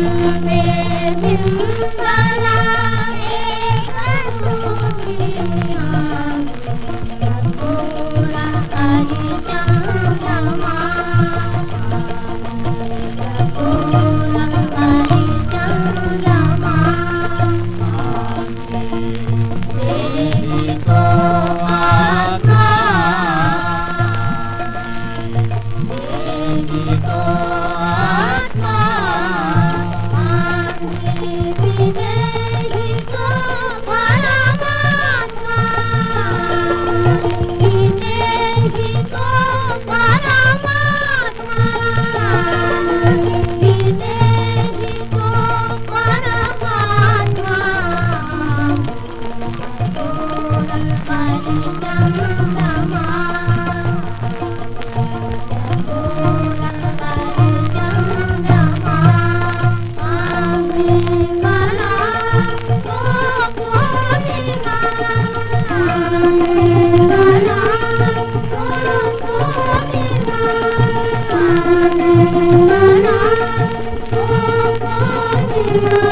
Amen. Thank you.